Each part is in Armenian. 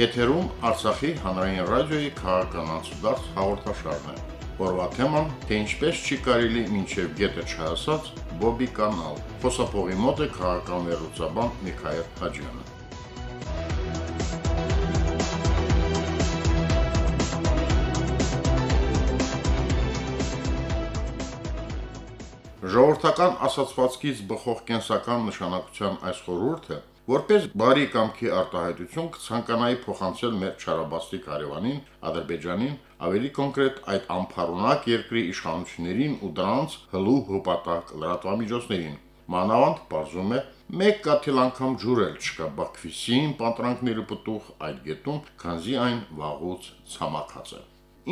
Եթերում Արցախի հանրային ռադիոյի քաղաքական անցուդարձ հաղորդաշարն է։ Որվա թեման՝ թե ինչպես չի կարելի մինչև գետը չհասած Բոբի կանալ։ Խոսափողի մոտ է քաղաքական վերլուծաբան Միքայել Հաջյանը։ Ժողովրդական ասացվածքից բխող կենսական նշանակության այս խորհուրդը որպես բարի կամքի արտահայտություն կցանկանայի փոխանցել մեր չարաբաստիկ հարևանին Ադրբեջանին, ավելի կոնկրետ այդ ամփառունակ երկրի իշխանություններին ու դրանց հլու հոպատակ լրատվամիջոցներին։ Մանավանդ բարձում է մեկ կաթիլ անգամ ջուրել չկա Բաքվիսին պատրանքների պտուղ այդ գետում, քանզի այն վաղուց ցամաքած է։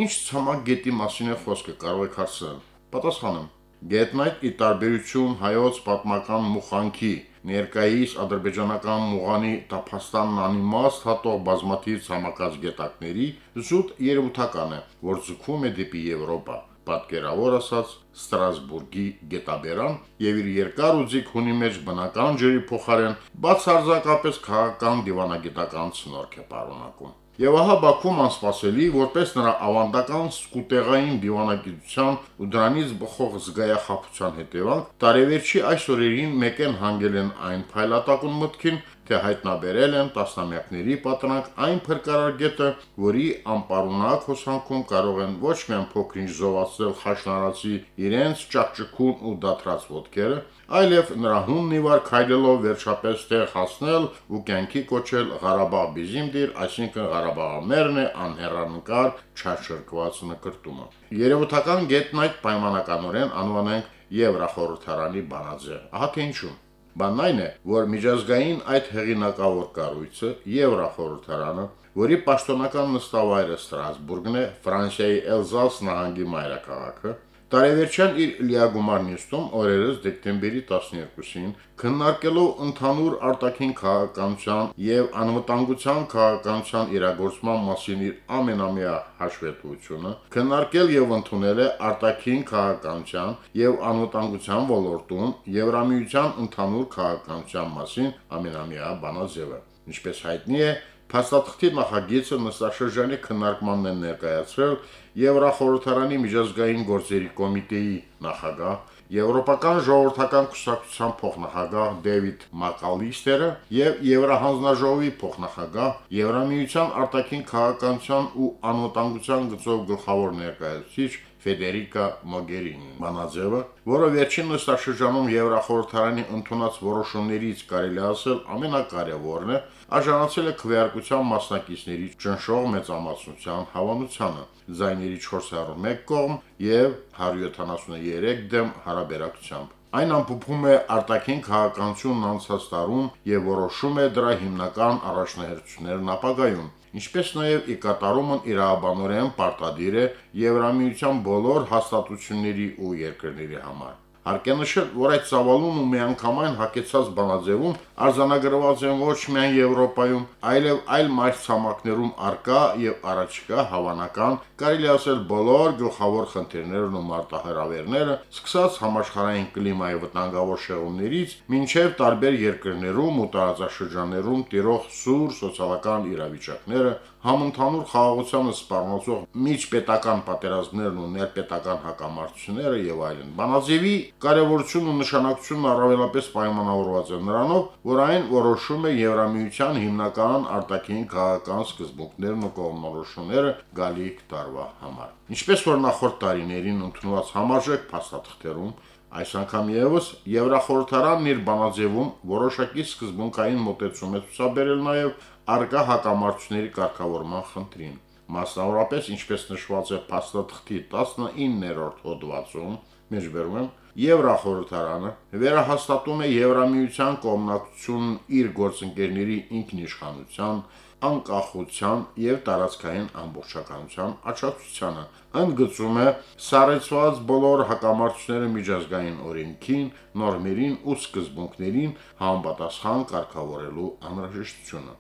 Ինչ ցամաք գետի մասին է խոսքը, կարող եք հարցնել։ Պատասխանեմ Գետն այդ ի տարբերություն հայոց պատմական մուխանքի ներկայիս ադրբեջանական մուղանի տափաստանն անիմաստ հատող բազմաթիվ ցամաքած գետակների զուտ երևութական է, որ ձգում է դեպի Եվրոպա պատկերավոր ասած Ստրասբուրգի գետաբերան եւ իր երկար ու ձիգ հունի մեջ բնական ջրի փոխարեն բացարձակապես քաղաքական դիվանագիտական ցնորք է պարունակում։ Եվ ահա Բաքվում անսպասելի, որպես նրա ավանդական սկուտեղային դիվանագիտության ու դրանից բխող զգայախապության հետևանք, տարեվերջի այս օրերին մեկ են հանգել են այն փայլատակուն մտքին, թե հայտնաբերել են տասնամյակների պատրանք այն փրկարար գետը, որի անպարունակ հոսանքում կարող են ոչ միայն փոքրինչ զովացնել խաշնարացի իրենց ճակճկուն ու դաթրած ոտքերը, այլև նրա հունն իվար քայլելով վերջապես տեղ հասնել ու կյանքի կոչել Ղարաբաղ բիզիմդիր, այսինքն Ղարաբաղամերն է անհեռանկար չարչրկված նկրտումը։ Երևութական գետն այդ պայմանականորեն անվանենք Եվրախորհրդարանի բանաձև։ Ահա թե ինչու։ Բանն այն է, որ միջազգային այդ հեղինակավոր կառույցը Եվրախորհրդարանը, որի պաշտոնական նստավայրը Ստրասբուրգն է, Ֆրանսիայի Էլզաս նահանգի մայրաքաղաքը, Տարեվերջյան իր լիագումար նիստում օրերս դեկտեմբերի 12-ին քննարկելով ընդհանուր արտաքին քաղաքականության եւ անվտանգության քաղաքականության իրագործման մասին իր ամենամյա հաշվետվությունը, քննարկել եւ ընդունել է արտաքին քաղաքականության եւ անվտանգության ոլորտում Եվրամիության ընդհանուր քաղաքականության մասին ամենամյա բանաձևը։ Ինչպես հայտնի է, Փաստաթղթի նախագիծը նստաշրջանի քննարկմանն են ներկայացրել Եվրախորհրդարանի միջազգային գործերի կոմիտեի նախագահ, Եվրոպական ժողովրդական կուսակցության փոխնախագահ Դեվիդ Մակալիստերը եւ Եվրահանձնաժողովի փոխնախագահ, Եվրամիության արտաքին քաղաքականության ու անվտանգության գծով գլխավոր ներկայացուցիչ Ֆեդերիկա Մոգերինին։ Մանաձևը, որը վերջին նստաշրջանում Եվրախորհրդարանի ընդունած որոշումներից կարելի ասել ամենակարևորն է, արժանացել է քվեարկության մասնակիցների ճնշող մեծամասնության հավանությանը, ձայների 401 կողմ եւ 173 դեմ հարաբերակցությամբ։ Այն ամփոփում է արտաքին քաղաքականությունն անցած տարում եւ որոշում է դրա հիմնական առաջնահերթություններն ապագայում, ինչպես նաեւ ի կատարումն իրավաբանորեն պարտադիր է Եվրամիության բոլոր հաստատությունների ու երկրների համար։ Հարկ է նշել, որ այդ ծավալուն ու միանգամայն հակեցած բանաձևում արձանագրված են ոչ միայն Եվրոպայում, այլև այլ մայրցամաքներում արկա եւ առաջիկա հավանական, կարելի ասել բոլոր գլխավոր խնդիրներն ու մարտահրավերները, սկսած համաշխարհային կլիմայի վտանգավոր շեղումներից, մինչև տարբեր երկրներում ու տարածաշրջաններում տիրող սուր սոցիալական իրավիճակները, համընդհանուր խաղաղությանը սպառնացող միջպետական պատերազմներն ու ներպետական հակամարտությունները եւ այլն։ Բանաձևի կարևորությունն ու նշանակությունն առավելապես պայմանավորված է նրանով, որ այն որոշում է Եվրամիության հիմնական արտաքին քաղաքական սկզբունքներն ու կողմնորոշումները գալիք տարվա համար։ Ինչպես որ նախորդ տարիներին ընդունված համաժեք փաստաթղթերում Այս անգամ եւս Եվրախորհրդարանն իր բանաձևում որոշակի սկզբունքային մոտեցում է ցուցաբերել նաեւ արկա հակամարտությունների կարգավորման խնդրին։ Մասնավորապես, ինչպես նշված է փաստաթղթի 19-րդ հոդվածում, մեջբերում եմ, Եվրախորհրդարանը վերահաստատում է Եվրամիության կողմնակցությունն իր գործընկերների ինքնիշխանության, անկախության եւ տարածքային ամբողջականության աչակցությանը, ընդգծում է սառեցված բոլոր հակամարտությունները միջազգային օրենքին, նորմերին ու սկզբունքներին համապատասխան կարգավորելու անհրաժեշտությունը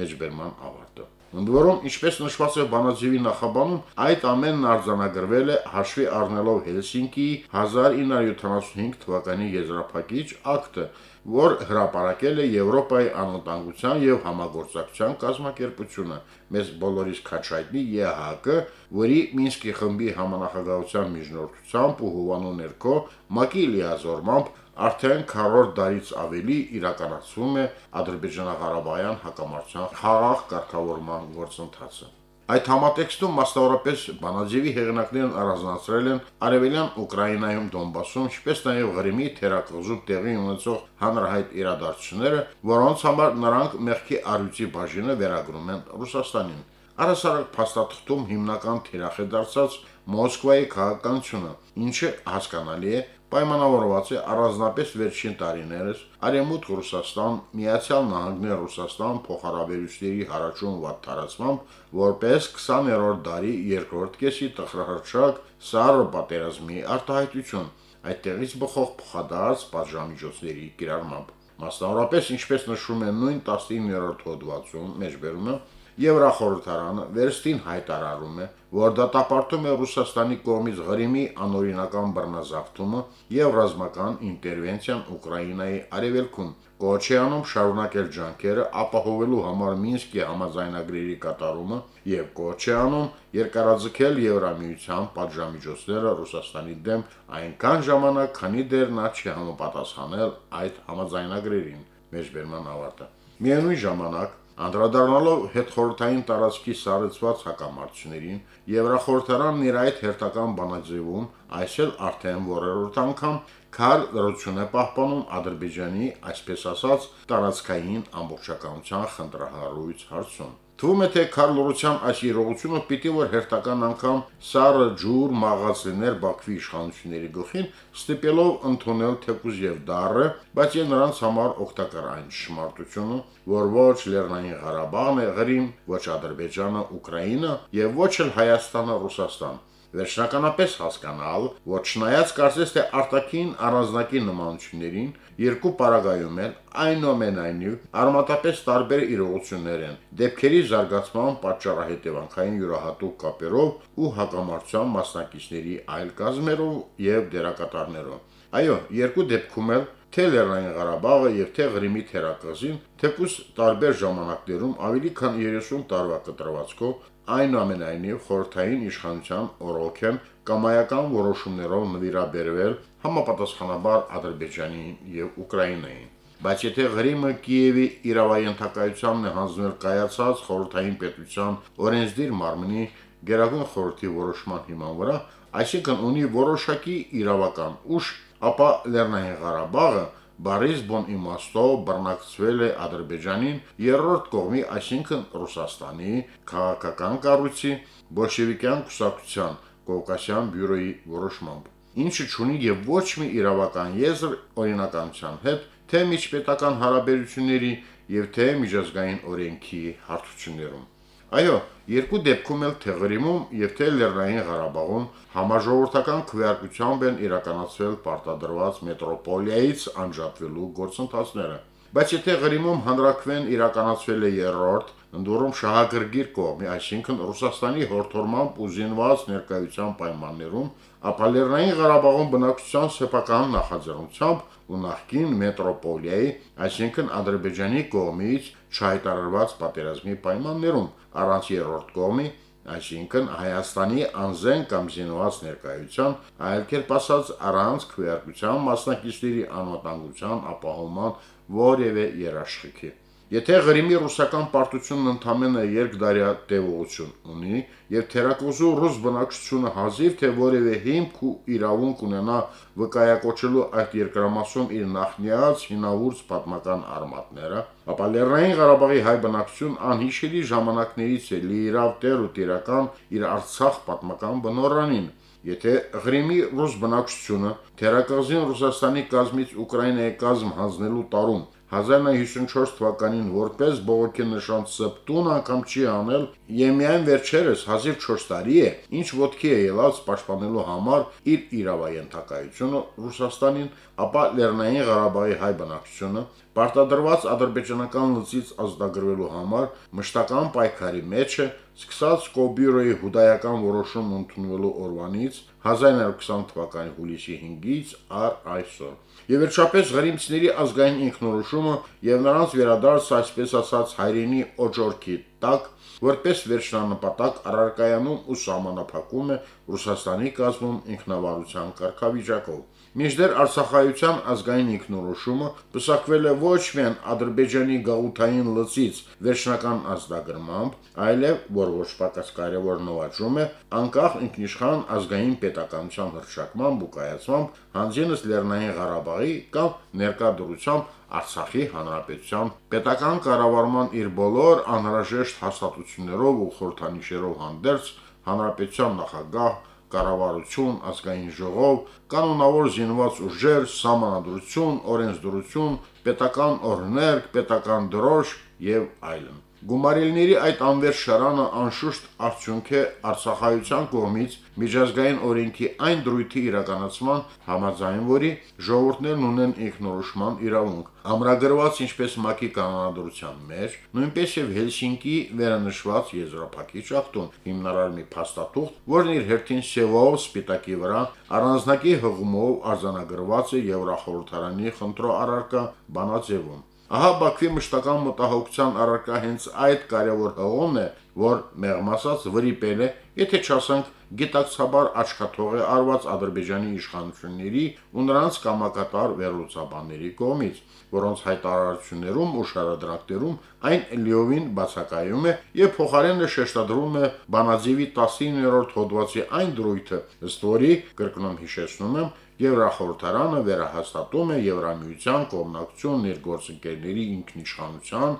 մեջբերման ավարտը։ Ընդ որում, ինչպես նշված է Բանաձևի նախաբանում, այդ ամենն արձանագրվել է հաշվի առնելով Հելսինկիի 1975 թվականի եզրափակիչ ակտը, որ հրապարակել է Եվրոպայի անվտանգության եւ համագործակցության կազմակերպությունը, մեզ բոլորիս քաչայտնի ԵՀԿ, որի Մինսկի խմբի համանախագահության միջնորդությամբ ու հովանու ներքո ՄԱԿ-ի լիազորմամբ արդեն 40 տարից ավելի իրականացվում է Ադրբեջանա-Ղարաբաղյան հակամարտության խաղաղ կարգավորման գործընթացը։ Այդ համատեքստում մասնավորապես Բանաձևի հեղինակներն առանձնացրել են արևելյան Ուկրաինայում Դոնբասում, ինչպես նաև Ղրիմի թերակղզում տեղի ունեցող հանրահայտ իրադարձությունները, որոնց համար նրանք մեղքի առյուծի բաժինը վերագրում են Ռուսաստանին։ Առասարակ փաստաթղթում հիմնական թիրախ է դարձած Մոսկվայի քաղաքականությունը, ինչը հասկանալի է, պայմանավորված է առանձնապես վերջին տարիներս Արեմուտք Ռուսաստան, Միացյալ Նահանգներ Ռուսաստան փոխհարաբերությունների հարաճուն վատ տարածմամբ, որպես 20-րդ դարի երկրորդ կեսի տխրահրճակ սառը պատերազմի արտահայտություն, այդտեղից բխող փոխադարձ պատժամիջոցների կիրառմամբ։ Մասնավորապես, ինչպես նշվում է նույն 19-րդ հոդվածում, մեջբերումը Եվրախորհրդարանը վերստին հայտարարում է, որ դատապարտում է Ռուսաստանի կողմից Ղրիմի անօրինական բռնազավթումը եւ ռազմական ինտերվենցիան Ուկրաինայի արևելքում, կոչ է անում շարունակել ջանքերը ապահովելու համար Մինսկի համաձայնագրերի կատարումը եւ կոչ է անում երկարաձգել Եվրամիության պատժամիջոցները Ռուսաստանի դեմ այնքան ժամանակ, քանի դեռ նա չի համապատասխանել այդ համաձայնագրերին։ Մեջբերման ավարտը։ Միևնույն ժամանակ Անդրադառնալով հետխորհրդային տարածքի սառեցված հակամարտություններին, Եվրախորհրդարանն իր այդ հերթական բանաձևում այսօր արդեն որերորդ անգամ քար լրություն է պահպանում Ադրբեջանի, այսպես ասած, տարածքային ամբողջականության խնդրահարույց հարցում։ Թվում է թե Քարլորության այս իրողությունը պիտի որ հերթական անգամ սառը ջուր մաղած լիներ Բաքվի իշխանությունների գլխին, ստիպելով ընդունել թեկուզ եւ դարը, բայց եւ նրանց համար օգտակար այն ճշմարտությունը, որ ոչ Լեռնային Ղարաբաղն է Ղրիմ, ոչ Ադրբեջանը, Ուկրաինա եւ ոչ էլ Հայաստանը, Ռուսաստան վերջնականապես հասկանալ, որ չնայած կարծես թե արտաքին առանձնակի նմանություններին, երկու պարագայում էլ այնուամենայնիվ արմատապես տարբեր իրողություններ են, դեպքերի զարգացման պատճառահետևանքային յուրահատուկ կապերով ու հակամարտության մասնակիցների այլ կազմերով եւ դերակատարներով։ Այո, երկու դեպքում էլ թե Լեռնային Ղարաբաղը եւ թե Ղրիմի թերակղզին, թեկուս տարբեր ժամանակներում ավելի քան 30 տարվա կտրվածքով այնուամենայնիվ խորթային իշխանության օրոք են կամայական որոշումներով նվիրաբերվել համապատասխանաբար Ադրբեջանին եւ Ուկրաինային։ Բայց եթե Ղրիմը Կիևի իրավայենթակայությանն է հանձնել կայացած խորհրդային պետության օրենսդիր մարմնի Գերագույն խորհրդի որոշման հիման վրա, այսինքն ունի որոշակի իրավական ուժ, ապա Լեռնային Ղարաբաղը Բարիս բոն իմաստով բռնակցվել է Ադրբեջանին երրորդ կողմի, այսինքն Ռուսաստանի քաղաքական կառույցի բոլշևիկյան կուսակցության Կովկասյան բյուրոյի որոշմամբ, ինչը ճունի եւ ոչ մի իրավական եզր օրինականության հետ, թե միջպետական հարաբերությունների եւ թե միջազգային օրենքի հարթություններում։ Այո, երկու դեպքում էլ թե Ղրիմում եւ թե Լեռնային Ղարաբաղում համաժողովրդական քվեարկությամբ են իրականացվել պարտադրված մետրոպոլիայից անջատվելու գործընթացները։ Բայց եթե Ղրիմում հանրակրվեն իրականացվել է երրորդ, ընդորում շահագրգիռ կողմի, այսինքն Ռուսաստանի հորթորմամբ ու զինված ներկայության պայմաններում, ապա Լեռնային Ղարաբաղում բնակչության սեփական նախաձեռնությամբ ու նախկին մետրոպոլիայի, այսինքն Ադրբեջանի կողմից չհայտարարված պատերազմի պայմաններում առանց երրորդ կողմի, այսինքն Հայաստանի անզեն կամ զինված ներկայության, այլ կերպ ասած առանց քվեարկության մասնակիցների անվտանգության ապահովման որևէ երաշխիքի։ Եթե Ղրիմի ռուսական պարտությունն ընդամենը երկդարյա տևողություն ունի եւ թերակոզու ռուս բնակչությունը հազիվ թե որևէ հիմք ու իրավունք ունենա վկայակոչելու այդ երկրամասում իր նախնիած հինավուրց պատմական արմատները, ապա Լեռնային Ղարաբաղի հայ բնակչություն անհիշելի ժամանակներից է լիիրավ տեր ու տիրական իր Արցախ պատմական բնորանին, Եթե Ղրիմի ռուս բնակչությունը թերակղզին Ռուսաստանի կազմից Ուկրաինայի կազմ հանձնելու տարում 1954 թվականին որպես բողոքի նշան սպտուն անգամ չի անել եւ միայն վերջերս 1004 տարի է, ինչ ոդքի է ելած պաշտպանելու համար իր իրավայենթակայությունը Ռուսաստանին, ապա Լեռնային Ղարաբաղի հայ բնակչությունը պարտադրված ադրբեջանական լծից ազդագրվելու համար մշտական պայքարի մեջ է, սկսած Կոբյուրոյի հուդայական որոշում ընդունվելու օրվանից 1920 թվականի հուլիսի 5-ից առ այսօր։ Եվ վերջապես Ղրիմցիների ազգային ինքնորոշումը եւ նրանց վերադարձ այսպես ասած հայրենի օջորքի տակ որպես վերջնանպատակ առարկայանում ու սահմանափակում է Ռուսաստանի կազմում ինքնավարության կարգավիճակով։ Մինչդեռ Արցախայության ազգային ինքնորոշումը պսակվել է ոչ միայն Ադրբեջանի գաղութային լծից վերջնական ազդագրմամբ, այլև, որ ոչ պակաս կարևոր նվաճում է, անկախ ինքնիշխան ազգային պետականության հրճակման ու կայացմամբ հանձինս Լեռնային Ղարաբաղի կամ ներկա դրությամբ Արցախի հանրապետության պետական կառավարման իր բոլոր անհրաժեշտ հաստատություններով ու խորհրդանիշերով հանդերձ հանրապետության նախագահ կառավարություն, ազգային ժողով, կանոնավոր զինված ուժեր, սահմանադրություն, օրենսդրություն, պետական օրհներգ, պետական դրոշ եւ այլն։ Գումարելների այդ անվերջ շարանը անշուշտ արդյունք է Արցախայության կողմից միջազգային օրենքի այն դրույթի իրականացման համաձայն, որի ժողովուրդներն ունեն ինքնորոշման իրավունք, ամրագրված ինչպես ՄԱԿ-ի կանոնադրության մեջ, նույնպես եւ Հելսինկի վերանշված եզրափակիչ ակտում հիմնարար մի փաստաթուղթ, որն իր հերթին սևով սպիտակի վրա առանձնակի հղումով արձանագրված է Եվրախորհրդարանի խնդրո առարկա բանաձևում։ Ահա Բաքվի մշտական մտահոգության առարկա հենց այդ կարևոր հողումն է, որ մեղմ ասած վրիպել է, եթե չասենք գիտակցաբար աչքաթող է արված Ադրբեջանի իշխանությունների ու նրանց կամակատար վերլուծաբանների կողմից, որոնց հայտարարություններում ու շարադրանքներում այն լիովին բացակայում է եւ փոխարենը շեշտադրում է Բանաձևի 19-րդ հոդվածի այն դրույթը, ըստ որի կրկնում հիշեցնում եմ Եվրախորհրդարանը վերահաստատում է Եվրամիության կողմնակցությունն իր գործընկերների ինքնիշխանության,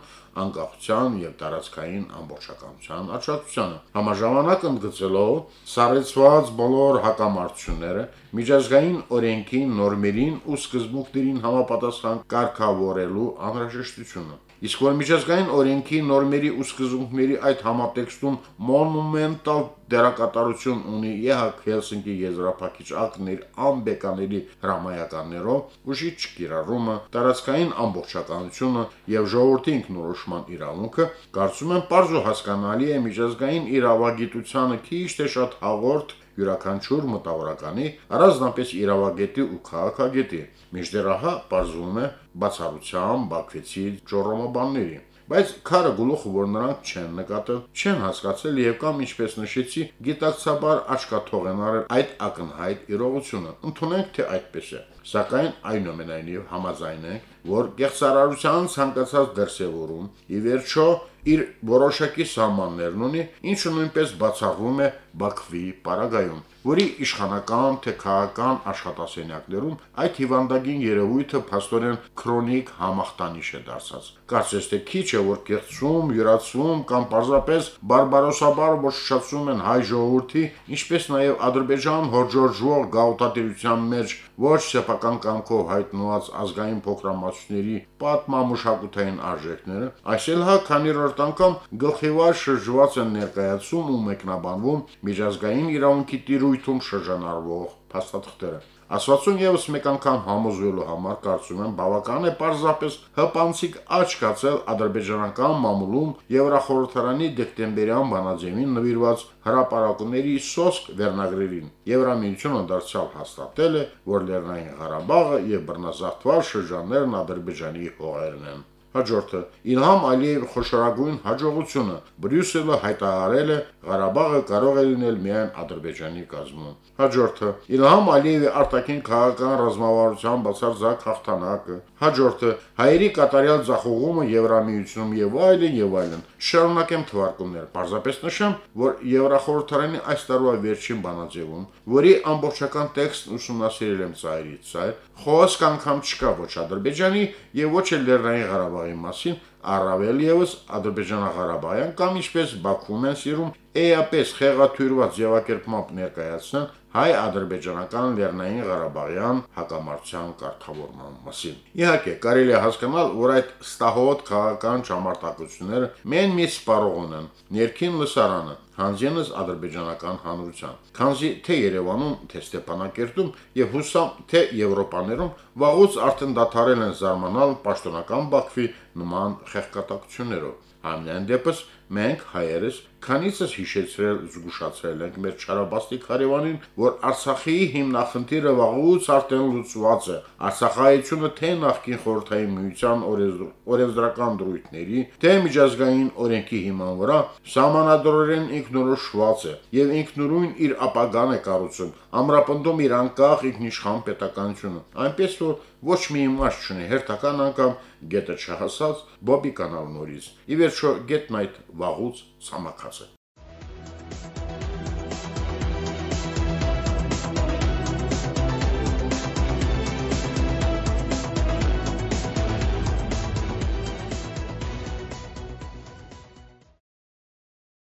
անկախության եւ տարածքային ամբողջականության աչակցությանը։ Համաժամանակ ընդգծելով սառեցված բոլոր հակամարտությունները միջազգային օրենքին, նորմերին ու սկզբունքներին համապատասխան կարգավորելու անհրաժեշտությունը։ Իսկ որ միջազգային օրենքի նորմերի ու սկզբունքների այդ համատեքստում մոնումենտալ դերակատարություն ունի ԵՀԿ Հելսինկի եզրափակիչ ակտներ անբեկանելի հրամայականներով, ուժի չկիրառումը, տարածքային ամբողջականությունը եւ ժողովրդի ինքնորոշման իրավունքը, կարծում եմ, ու հասկանալի է միջազգային իրավագիտությանը քիչ թե շատ հաղորդ յուրաքանչյուր մտավորականի, առանձնապես իրավագետի ու քաղաքագետի։ Մինչդեռ ահա բարձվում է բացառությամբ Բաքվեցի ճորոմաբանների բայց քարը գլուխը, որ նրանք չեն նկատել, չեն հասկացել եւ կամ ինչպես նշեցի, գիտակցաբար աչքաթող են արել այդ ակնհայտ իրողությունը։ Ընթունենք թե այդպես է։ Սակայն այնուամենայնիվ համաձայն ենք, որ գեղցարարության ցանկացած դրսևորում ի վերջո իր որոշակի սահմաններն ունի, ինչը նույնպես բացառվում է Բաքվի պարագայում, որի իշխանական թե քաղաքական աշխատասենյակներում այդ հիվանդագին երևույթը փաստորեն քրոնիկ համախտանիշ է դարձած։ Կարծես թե քիչ է որ կեղծում, յուրացում կամ պարզապես բարբարոսաբար ոչնչացում են հայ ժողովրդի, ինչպես նաև Ադրբեջան հորժորժվող գաղութատիրության մեջ ոչ սեփական կամքով հայտնված ազգային փոքրամասնությունների պատմամշակութային արժեքները, այսել հա քանի որ անգամ գլխիվար շրջված են ներկայացում ու մեկնաբանվում միջազգային իրավունքի տիրույթում շրջանառվող փաստաթղթերը։ Ասվածուն եւս մեկ անգամ համոզվելու համար կարծում եմ բավական է պարզապես հպանցիկ աչքացել ադրբեջանական մամուլում Եվրախորհրդարանի դեկտեմբերյան բանաձևին նվիրված հրապարակումների սոսկ վերնագրերին։ Եվրամիությունը դարձյալ հաստատել է, որ Լեռնային Ղարաբաղը եւ բռնազավթված շրջաններն Ադրբեջանի հողերն են։ Հաջորդը. Իլհամ Ալիև խոշորագույն հաջողությունը Բրյուսելը հայտարարել է Ղարաբաղը կարող է լինել միայն Ադրբեջանի կազմում։ Հաջորդը. Իլհամ Ալիևի արտաքին քաղաքական ռազմավարության բացարձակ հաղթանակը։ Հաջորդը. Հայերի կատարյալ ձախողումը Եվրամիությունում եւ այլն եւ այլն։ Շարունակեմ թվարկումներ։ Պարզապես նշեմ, որ Եվրախորհրդարանի այս տարվա վերջին բանաձևում, որի ամբողջական տեքստն ուսումնասիրել եմ ծայրից ծայր, խոսք անգամ չկա ոչ Ադրբեջանի եւ ոչ էլ Լեռնային Ղարաբաղի մասին, առավել եւս Ադրբեջանա-Ղարաբաղյան կամ ինչպես Բաքվում են սիրում էապես խեղաթյուրված ձևակերպմամբ ներկայացնել հայ-ադրբեջանական Լեռնային Ղարաբաղյան հակամարտության կարգավորման մասին։ Իհարկե, կարելի է հասկանալ, որ այդ ստահոդ քաղաքական ճամարտակությունները մեն մի սպառող ունեն ներքին լսարանը, հանձինս ադրբեջանական հանրության։ Քանզի թե Երևանում, թե Ստեփանակերտում եւ հուսամ թե Եվրոպաներում վաղուց արդեն դադարել են զարմանալ պաշտոնական Բաքվի նման խեղկատակություններով։ Ամենայն դեպս մենք հայերս քանիցս հիշեցրել զգուշացրել ենք մեր Չարաբաստիկ հարևանին, որ Արցախի հիմնախնդիրը վաղուց արդեն լուծված է։ Արցախայությունը թե նախկին խորհրդային միության օրենսդրական դրույթների, թե միջազգային օրենքի հիման վրա սահմանադրորեն ինքնորոշված է եւ ինքնուրույն իր ապագան է կառուցում, ամրապնդում իր անկախ ինքնիշխան պետականությունը։ Այնպես որ ոչ մի իմաստ չունի հերթական անգամ գետը չհասած Բոբի կանալ նորից։ Ի վերջո գետն այդ վաղուց ցամաքած է։